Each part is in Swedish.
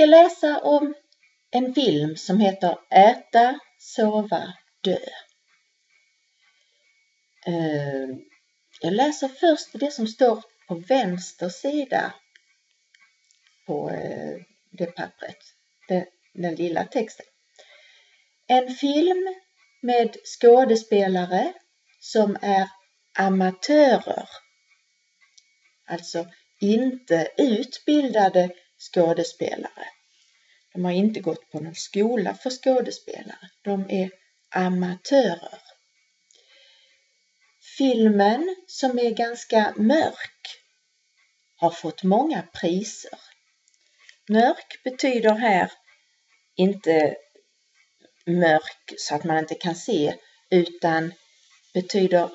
Ska läsa om en film som heter Äta, sova, dö. Eh, jag läser först det som står på vänster sida på eh, det pappret, den, den lilla texten. En film med skådespelare som är amatörer. Alltså inte utbildade skådespelare. De har inte gått på någon skola för skådespelare. De är amatörer. Filmen som är ganska mörk har fått många priser. Mörk betyder här inte mörk så att man inte kan se utan betyder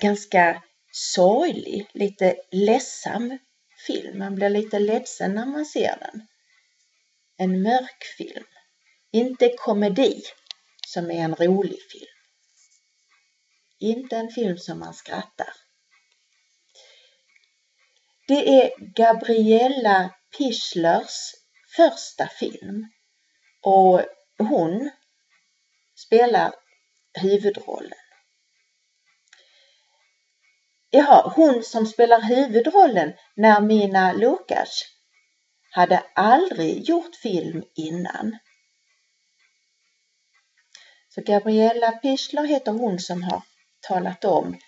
ganska sorglig, lite ledsam film. Man blir lite ledsen när man ser den. En mörk film. Inte komedi som är en rolig film. Inte en film som man skrattar. Det är Gabriella Pichlers första film och hon spelar huvudrollen. Jaha, hon som spelar huvudrollen, Nermina Lukas, hade aldrig gjort film innan. Så Gabriella Pichler heter hon som har talat om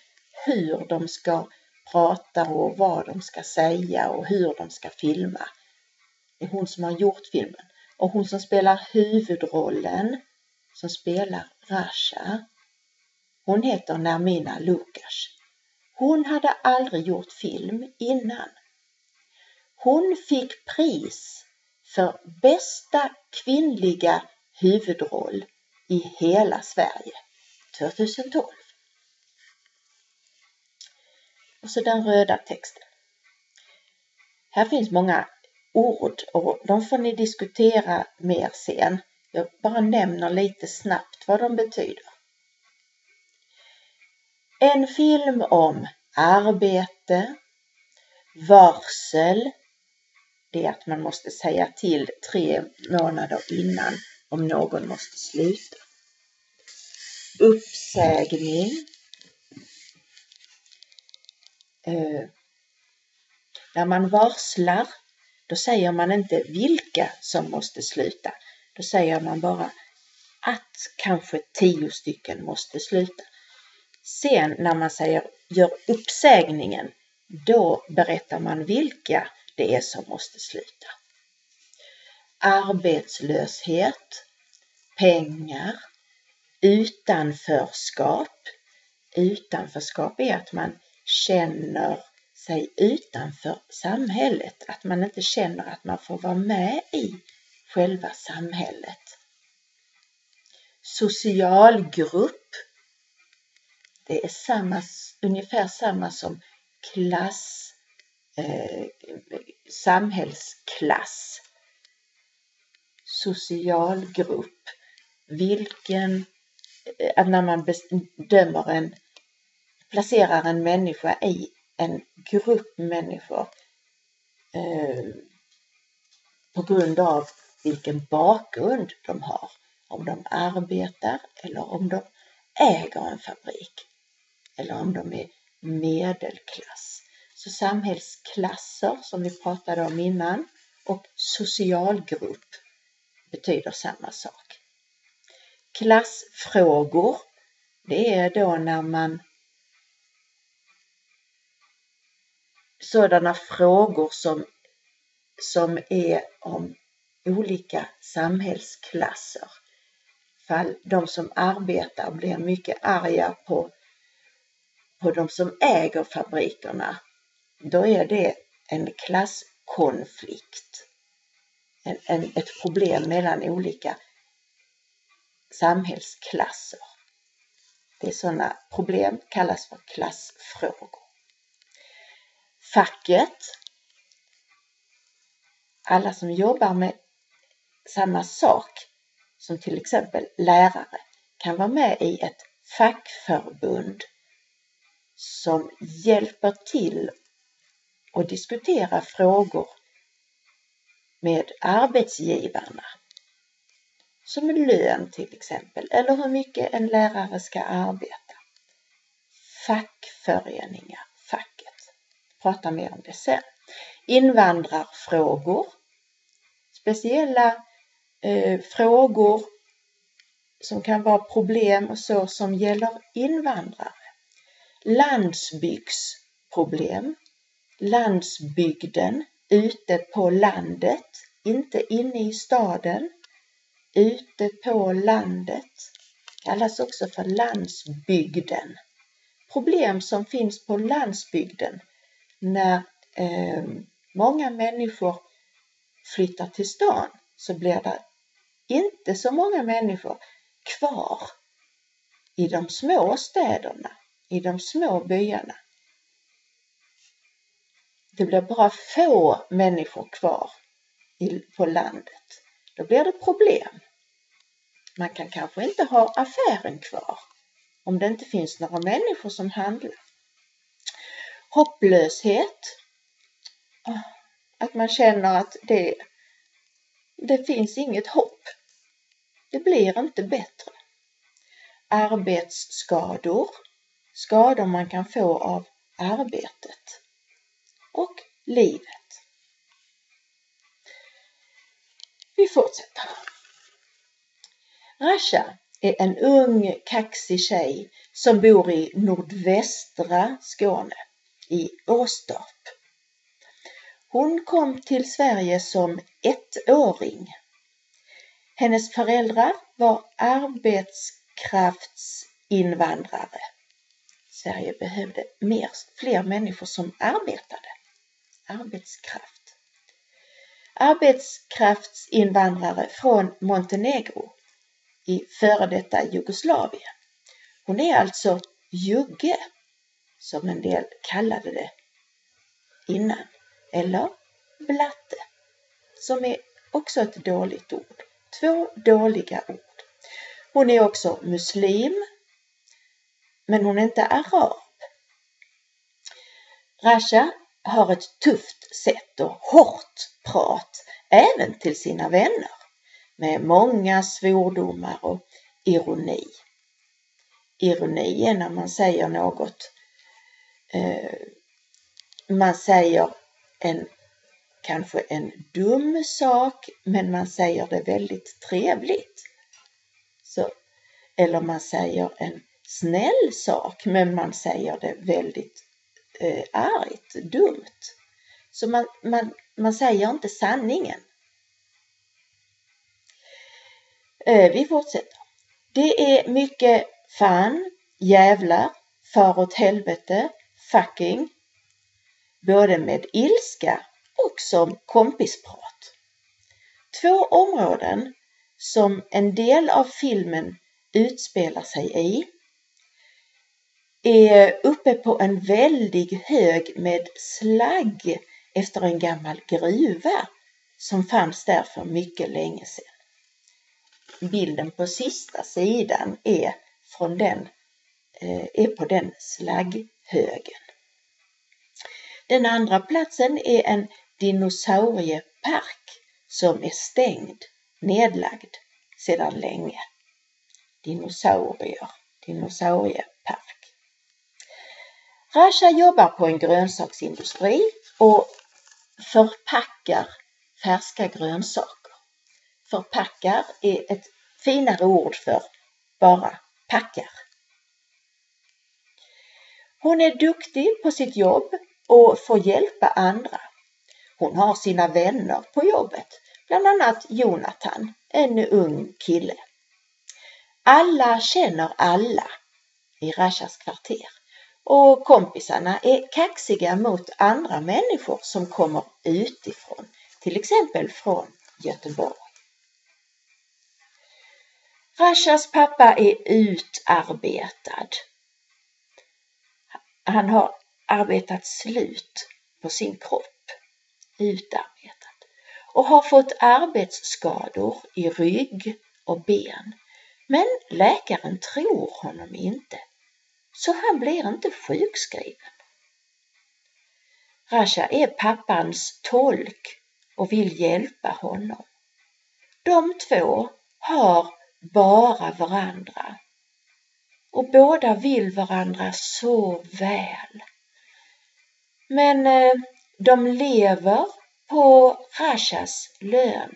hur de ska prata och vad de ska säga och hur de ska filma. Det är hon som har gjort filmen. Och hon som spelar huvudrollen, som spelar Rasha, hon heter Nermina Lukas. Hon hade aldrig gjort film innan. Hon fick pris för bästa kvinnliga huvudroll i hela Sverige 2012. Och så den röda texten. Här finns många ord och de får ni diskutera mer sen. Jag bara nämner lite snabbt vad de betyder. En film om arbete, varsel, det är att man måste säga till tre månader innan om någon måste sluta. Uppsägning. Eh, när man varslar, då säger man inte vilka som måste sluta. Då säger man bara att kanske tio stycken måste sluta. Sen när man säger gör uppsägningen, då berättar man vilka det är som måste sluta. Arbetslöshet, pengar, utanförskap. Utanförskap är att man känner sig utanför samhället, att man inte känner att man får vara med i själva samhället. Socialgrupp. Det är samma, ungefär samma som klass, eh, samhällsklass. Socialgrupp. Vilken, att när man bedömer en, placerar en människa i en grupp människor eh, på grund av vilken bakgrund de har. Om de arbetar eller om de äger en fabrik. Eller om de är medelklass. Så samhällsklasser som vi pratade om innan och socialgrupp betyder samma sak. Klassfrågor, det är då när man sådana frågor som, som är om olika samhällsklasser. Fall de som arbetar blir mycket arga på, på de som äger fabrikerna, då är det en klasskonflikt. En, en, ett problem mellan olika samhällsklasser. Det är sådana problem kallas för klassfrågor. Facket, alla som jobbar med samma sak som till exempel lärare kan vara med i ett fackförbund som hjälper till att diskutera frågor med arbetsgivarna. Som lön till exempel, eller hur mycket en lärare ska arbeta. Fackföreningar, facket. Prata mer om det sen. Invandrarfrågor. Speciella eh, frågor som kan vara problem och så som gäller invandrare. Landsbygdsproblem. Landsbygden, ute på landet, inte inne i staden. Ute på landet kallas också för landsbygden. Problem som finns på landsbygden när eh, många människor flyttar till stan så blir det inte så många människor kvar i de små städerna, i de små byarna. Det blir bara få människor kvar på landet. Då blir det problem. Man kan kanske inte ha affären kvar om det inte finns några människor som handlar. Hopplöshet. Ah, att man känner att det, det finns inget hopp. Det blir inte bättre. Arbetsskador. Skador man kan få av arbetet. Och livet. Vi fortsätter. Rasha är en ung kaxig tjej som bor i nordvästra Skåne, i Åstorp. Hon kom till Sverige som ettåring hennes föräldrar var arbetskraftsinvandrare. Sverige behövde mer, fler människor som arbetade. Arbetskraft. Arbetskraftsinvandrare från Montenegro i före detta Jugoslavien. Hon är alltså jugge, som en del kallade det innan, eller blatte, som är också ett dåligt ord. Två dåliga ord. Hon är också muslim, men hon är inte arab. Rasha har ett tufft sätt och hårt prat även till sina vänner med många svordomar och ironi. Ironi är när man säger något, eh, man säger en kanske en dum sak men man säger det väldigt trevligt. Så, eller man säger en snäll sak men man säger det väldigt eh, argt, dumt. Så man, man, man säger inte sanningen. Eh, vi fortsätter. Det är mycket fan, jävlar, far åt helvete, fucking, både med ilska och som kompisprat. Två områden som en del av filmen utspelar sig i är uppe på en väldig hög med slagg efter en gammal gruva som fanns där för mycket länge sedan. Bilden på sista sidan är, från den, eh, är på den slagghögen. Den andra platsen är en dinosauriepark som är stängd, nedlagd sedan länge. Dinosaurier, dinosauriepark. Rasha jobbar på en grönsaksindustri och förpackar färska grönsaker. Förpackar är ett finare ord för bara packar. Hon är duktig på sitt jobb och får hjälpa andra. Hon har sina vänner på jobbet, bland annat Jonathan, en ung kille. Alla känner alla i Rashas kvarter och kompisarna är kaxiga mot andra människor som kommer utifrån, till exempel från Göteborg. Rashas pappa är utarbetad. Han har arbetat slut på sin kropp utarbetat och har fått arbetsskador i rygg och ben. Men läkaren tror honom inte, så han blir inte sjukskriven. Rasha är pappans tolk och vill hjälpa honom. De två har bara varandra och båda vill varandra så väl. Men eh, de lever på Rashas lön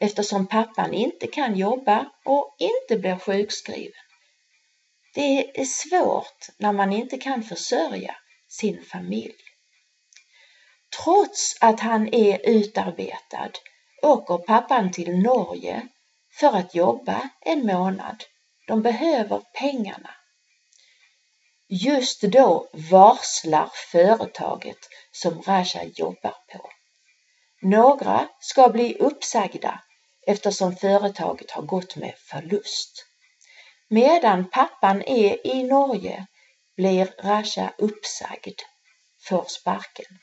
eftersom pappan inte kan jobba och inte blir sjukskriven. Det är svårt när man inte kan försörja sin familj. Trots att han är utarbetad åker pappan till Norge för att jobba en månad. De behöver pengarna. Just då varslar företaget som Raja jobbar på. Några ska bli uppsagda eftersom företaget har gått med förlust. Medan pappan är i Norge blir Rasha uppsagd, får sparken.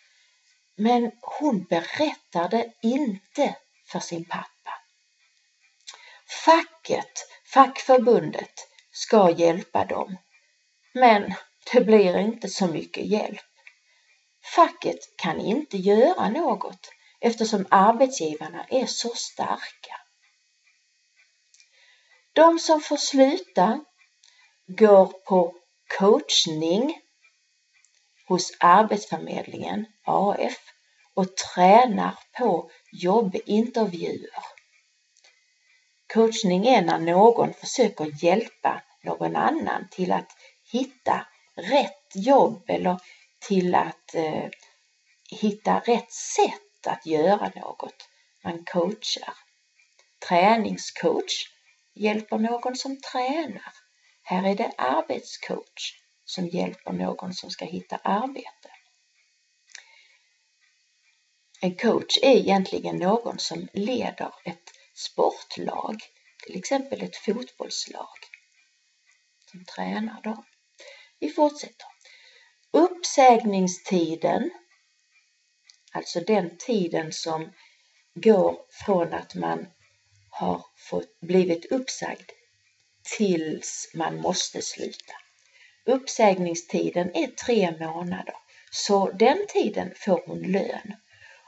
Men hon berättar det inte för sin pappa. Facket, fackförbundet, ska hjälpa dem. Men det blir inte så mycket hjälp. Facket kan inte göra något eftersom arbetsgivarna är så starka. De som får sluta går på coachning hos Arbetsförmedlingen, AF, och tränar på jobbintervjuer. Coachning är när någon försöker hjälpa någon annan till att hitta rätt jobb eller till att eh, hitta rätt sätt att göra något. Man coachar. Träningscoach hjälper någon som tränar. Här är det arbetscoach som hjälper någon som ska hitta arbete. En coach är egentligen någon som leder ett sportlag, till exempel ett fotbollslag, som tränar dem. Vi fortsätter. Uppsägningstiden, alltså den tiden som går från att man har fått, blivit uppsagd tills man måste sluta. Uppsägningstiden är tre månader, så den tiden får hon lön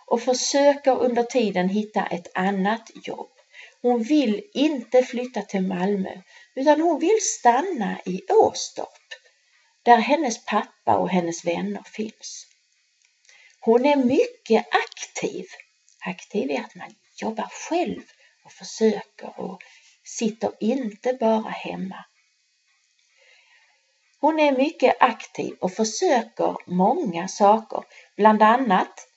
och försöker under tiden hitta ett annat jobb. Hon vill inte flytta till Malmö utan hon vill stanna i Åstorp där hennes pappa och hennes vänner finns. Hon är mycket aktiv. Aktiv är att man jobbar själv och försöker och sitter inte bara hemma. Hon är mycket aktiv och försöker många saker, bland annat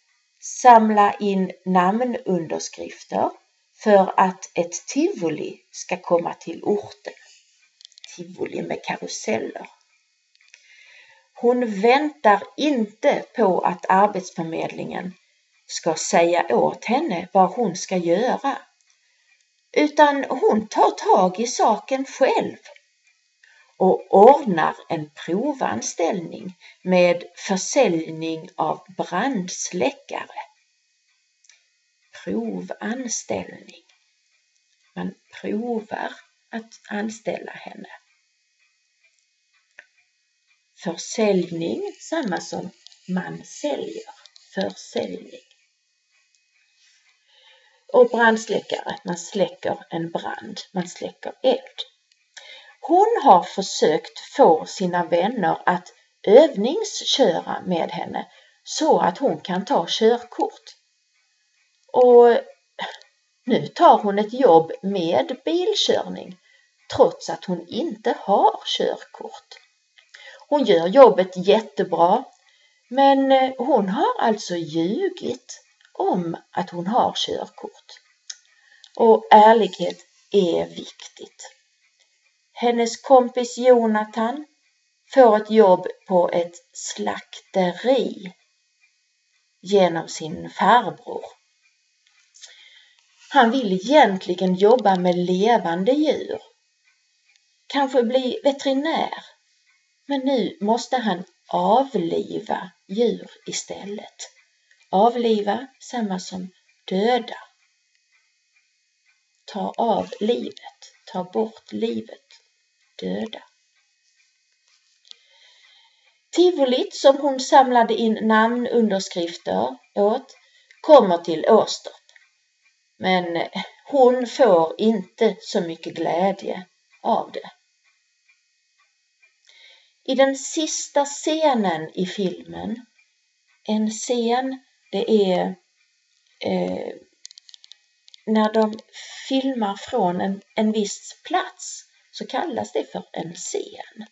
samla in namnunderskrifter för att ett tivoli ska komma till orten. Tivoli med karuseller. Hon väntar inte på att Arbetsförmedlingen ska säga åt henne vad hon ska göra, utan hon tar tag i saken själv och ordnar en provanställning med försäljning av brandsläckare. Provanställning. Man provar att anställa henne. Försäljning, samma som man säljer. Försäljning. Och brandsläckare, man släcker en brand, man släcker eld. Hon har försökt få sina vänner att övningsköra med henne så att hon kan ta körkort. Och nu tar hon ett jobb med bilkörning trots att hon inte har körkort. Hon gör jobbet jättebra men hon har alltså ljugit om att hon har körkort. Och ärlighet är viktigt. Hennes kompis Jonathan får ett jobb på ett slakteri genom sin farbror. Han vill egentligen jobba med levande djur, kanske bli veterinär, men nu måste han avliva djur istället. Avliva, samma som döda. Ta av livet, ta bort livet döda. Tivolit som hon samlade in namnunderskrifter åt kommer till Åstorp. Men hon får inte så mycket glädje av det. I den sista scenen i filmen, en scen, det är eh, när de filmar från en, en viss plats så kallas det för en scen.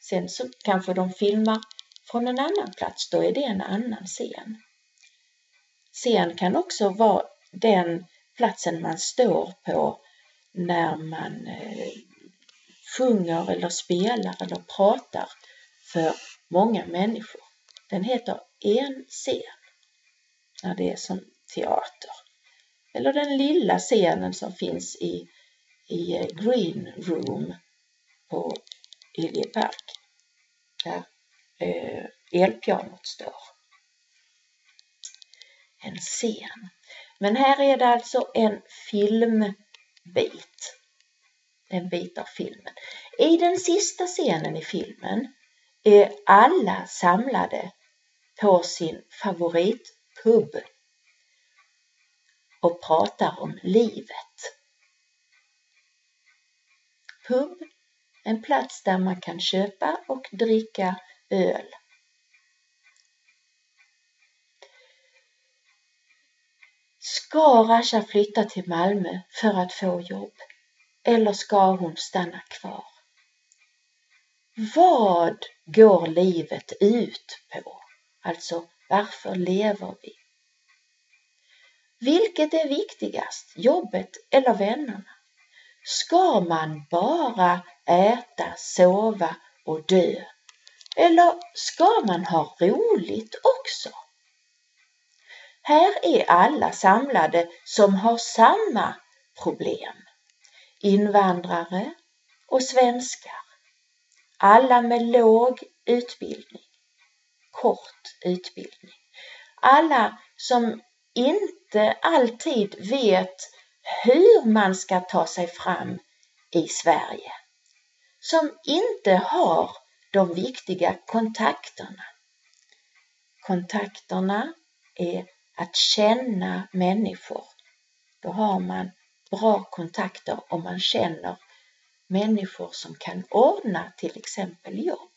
Sen så kanske de filmar från en annan plats, då är det en annan scen. Scen kan också vara den platsen man står på när man eh, sjunger eller spelar eller pratar för många människor. Den heter en scen när det är som teater. Eller den lilla scenen som finns i, i eh, Green Room på Iljepark där eh, elpianot står. En scen. Men här är det alltså en filmbit. En bit av filmen. I den sista scenen i filmen är alla samlade på sin favoritpub och pratar om livet. Pub, en plats där man kan köpa och dricka öl. Ska Rasha flytta till Malmö för att få jobb? Eller ska hon stanna kvar? Vad går livet ut på? Alltså, varför lever vi? Vilket är viktigast, jobbet eller vännerna? Ska man bara äta, sova och dö? Eller ska man ha roligt också? Här är alla samlade som har samma problem. Invandrare och svenskar. Alla med låg utbildning, kort utbildning. Alla som inte alltid vet hur man ska ta sig fram i Sverige. Som inte har de viktiga kontakterna. Kontakterna är att känna människor. Då har man bra kontakter om man känner människor som kan ordna till exempel jobb.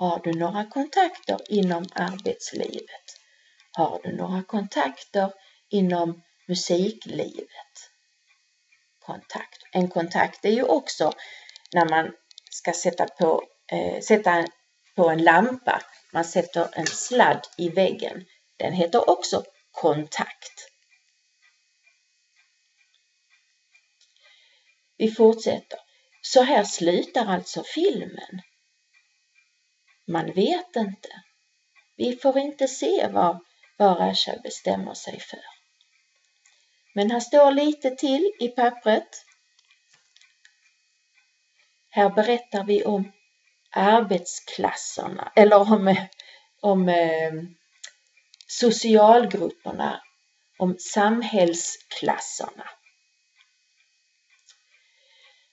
Har du några kontakter inom arbetslivet? Har du några kontakter inom musiklivet? Kontakt. En kontakt är ju också när man ska sätta på, eh, sätta på en lampa. Man sätter en sladd i väggen. Den heter också kontakt. Vi fortsätter. Så här slutar alltså filmen. Man vet inte. Vi får inte se vad, vad Rasha bestämmer sig för. Men här står lite till i pappret. Här berättar vi om arbetsklasserna eller om, om eh, socialgrupperna, om samhällsklasserna.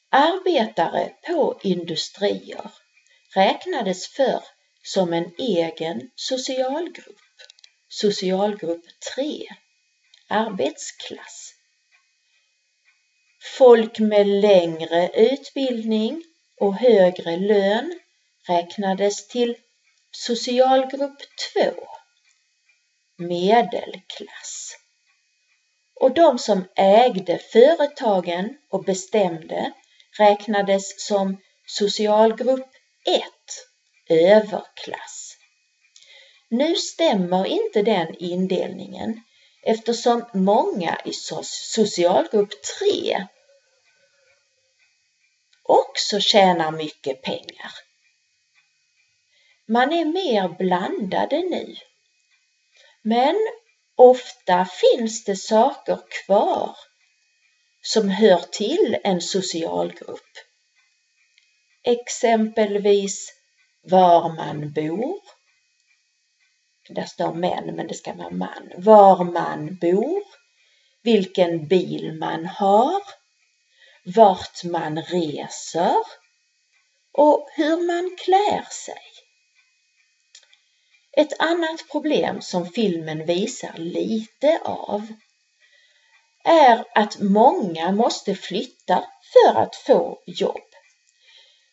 Arbetare på industrier räknades förr som en egen socialgrupp, socialgrupp 3, arbetsklass. Folk med längre utbildning och högre lön räknades till socialgrupp 2, medelklass. Och de som ägde företagen och bestämde räknades som socialgrupp 1, överklass. Nu stämmer inte den indelningen eftersom många i socialgrupp 3 också tjänar mycket pengar. Man är mer blandade nu. Men ofta finns det saker kvar som hör till en socialgrupp. Exempelvis var man bor. Där står män, men det ska vara man. Var man bor, vilken bil man har, vart man reser och hur man klär sig. Ett annat problem som filmen visar lite av är att många måste flytta för att få jobb.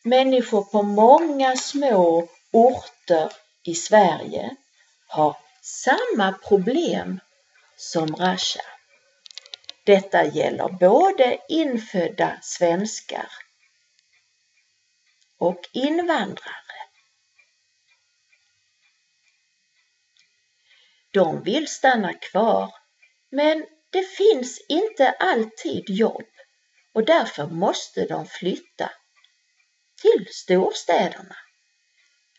Människor på många små orter i Sverige har samma problem som Rasha. Detta gäller både infödda svenskar och invandrare. De vill stanna kvar men det finns inte alltid jobb och därför måste de flytta till storstäderna.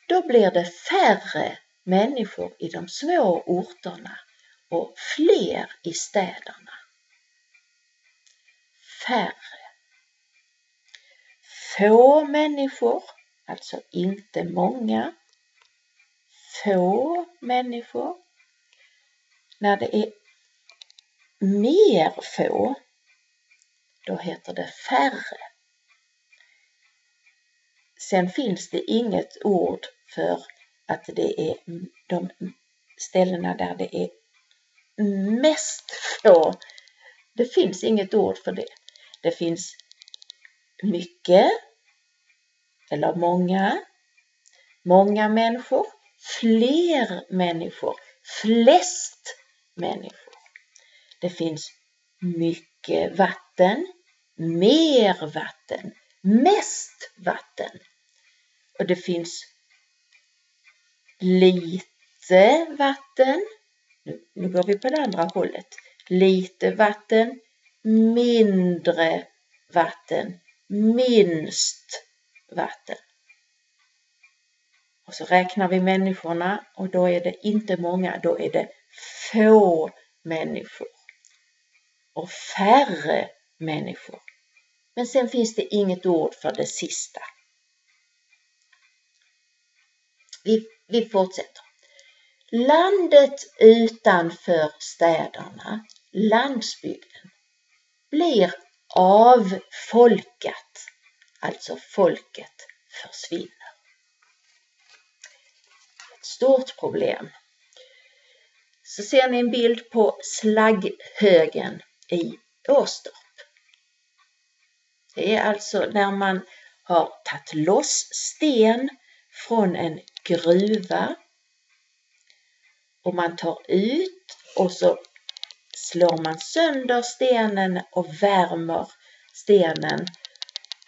Då blir det färre människor i de små orterna och fler i städerna. Färre. Få människor, alltså inte många. Få människor. När det är mer få, då heter det färre. Sen finns det inget ord för att det är de ställena där det är mest få. Det finns inget ord för det. Det finns mycket eller många, många människor, fler människor, flest människor. Det finns mycket vatten, mer vatten, mest vatten. Och det finns lite vatten. Nu, nu går vi på det andra hållet. Lite vatten, mindre vatten, minst vatten. Och så räknar vi människorna och då är det inte många, då är det få människor och färre människor. Men sen finns det inget ord för det sista. Vi, vi fortsätter. Landet utanför städerna, landsbygden, blir avfolkat, alltså folket försvinner. Ett stort problem. Så ser ni en bild på slagghögen i Åstorp. Det är alltså när man har tagit loss sten från en gruva och man tar ut och så slår man sönder stenen och värmer stenen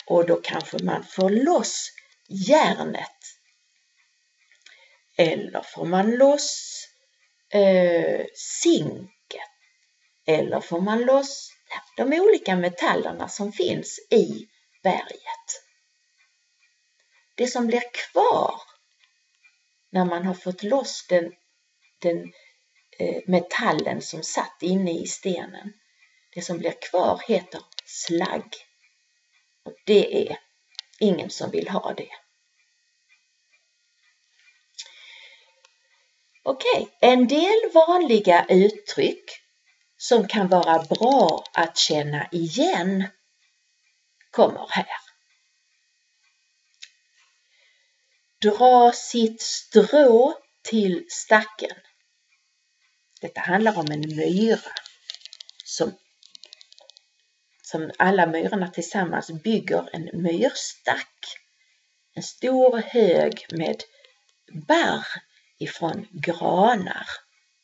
och då kanske man får loss järnet. Eller får man loss eh, zinket eller får man loss de olika metallerna som finns i berget. Det som blir kvar när man har fått loss den, den eh, metallen som satt inne i stenen. Det som blir kvar heter slagg. Och det är ingen som vill ha det. Okej, okay. en del vanliga uttryck som kan vara bra att känna igen kommer här. Dra sitt strå till stacken. Detta handlar om en myra som, som alla myrorna tillsammans bygger en myrstack. En stor hög med barr ifrån granar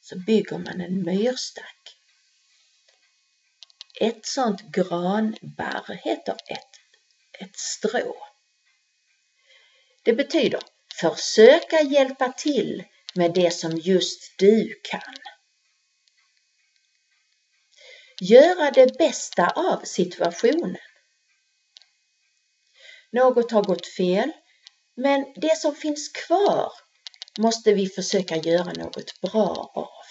så bygger man en myrstack. Ett sånt granbarr heter ett, ett strå. Det betyder försöka hjälpa till med det som just du kan. Göra det bästa av situationen. Något har gått fel, men det som finns kvar måste vi försöka göra något bra av.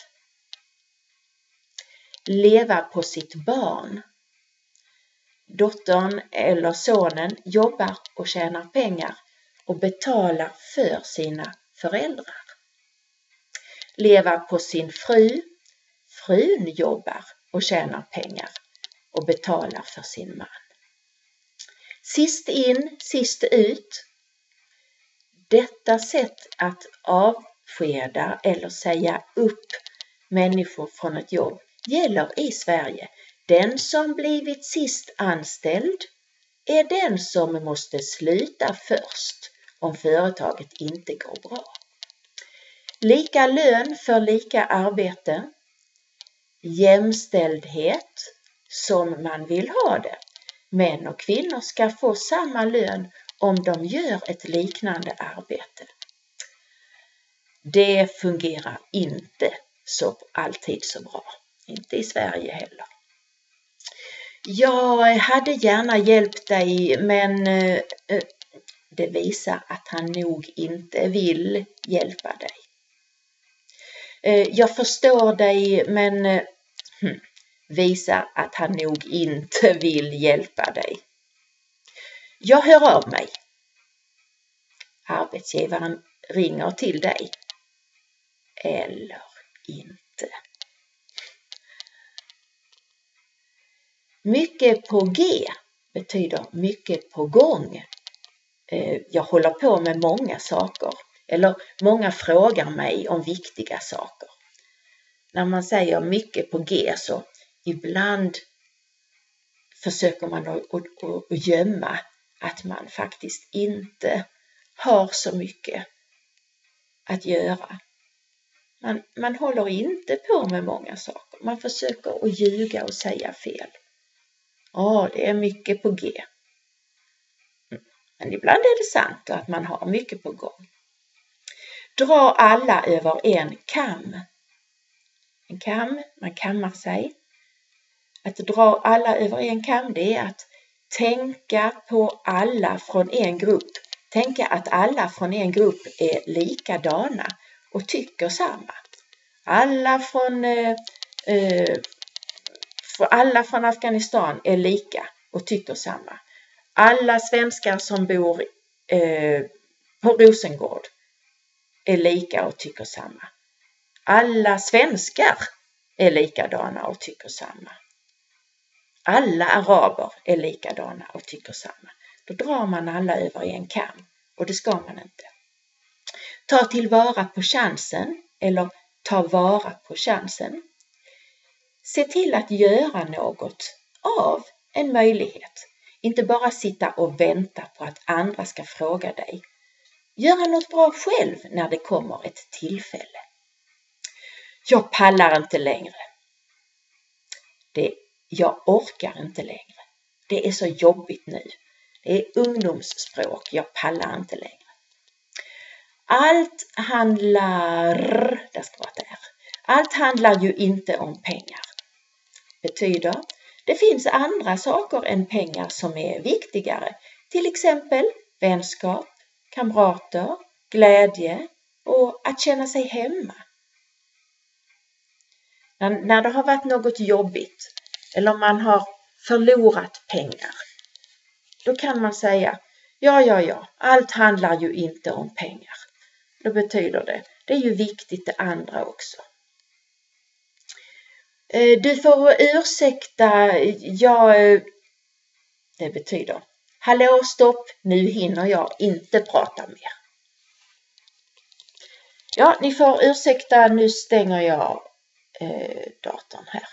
Leva på sitt barn. Dottern eller sonen jobbar och tjänar pengar och betalar för sina föräldrar. Leva på sin fru. Frun jobbar och tjänar pengar och betalar för sin man. Sist in, sist ut. Detta sätt att avskeda eller säga upp människor från ett jobb gäller i Sverige. Den som blivit sist anställd är den som måste sluta först om företaget inte går bra. Lika lön för lika arbete. Jämställdhet som man vill ha det. Män och kvinnor ska få samma lön om de gör ett liknande arbete. Det fungerar inte så alltid så bra. Inte i Sverige heller. Jag hade gärna hjälpt dig men eh, eh, det visar att han nog inte vill hjälpa dig. Eh, jag förstår dig men hm, visar att han nog inte vill hjälpa dig. Jag hör av mig. Arbetsgivaren ringer till dig. Eller inte. Mycket på G betyder mycket på gång. Eh, jag håller på med många saker. Eller många frågar mig om viktiga saker. När man säger mycket på G så ibland försöker man att, att gömma att man faktiskt inte har så mycket att göra. Man, man håller inte på med många saker. Man försöker att ljuga och säga fel. Ja, det är mycket på G. Men ibland är det sant att man har mycket på gång. Dra alla över en kam. En kam, man kammar sig. Att dra alla över en kam, det är att tänka på alla från en grupp. Tänka att alla från en grupp är likadana och tycker samma. Alla från, eh, eh, alla från Afghanistan är lika och tycker samma. Alla svenskar som bor eh, på Rosengård är lika och tycker samma. Alla svenskar är likadana och tycker samma. Alla araber är likadana och tycker samma. Då drar man alla över i en kam och det ska man inte. Ta tillvara på chansen eller ta vara på chansen. Se till att göra något av en möjlighet. Inte bara sitta och vänta på att andra ska fråga dig. Göra något bra själv när det kommer ett tillfälle. Jag pallar inte längre. Det, jag orkar inte längre. Det är så jobbigt nu. Det är ungdomsspråk. Jag pallar inte längre. Allt handlar, där ska vara där. Allt handlar ju inte om pengar. Betyder, det finns andra saker än pengar som är viktigare. Till exempel vänskap, kamrater, glädje och att känna sig hemma. När, det har varit något jobbigt eller man har förlorat pengar, då kan man säga ja, ja, ja, allt handlar ju inte om pengar. Då betyder det, det är ju viktigt det andra också. Eh, du får ursäkta, jag... Eh, det betyder Hallå stopp, nu hinner jag inte prata mer. Ja, ni får ursäkta, nu stänger jag eh, datorn här.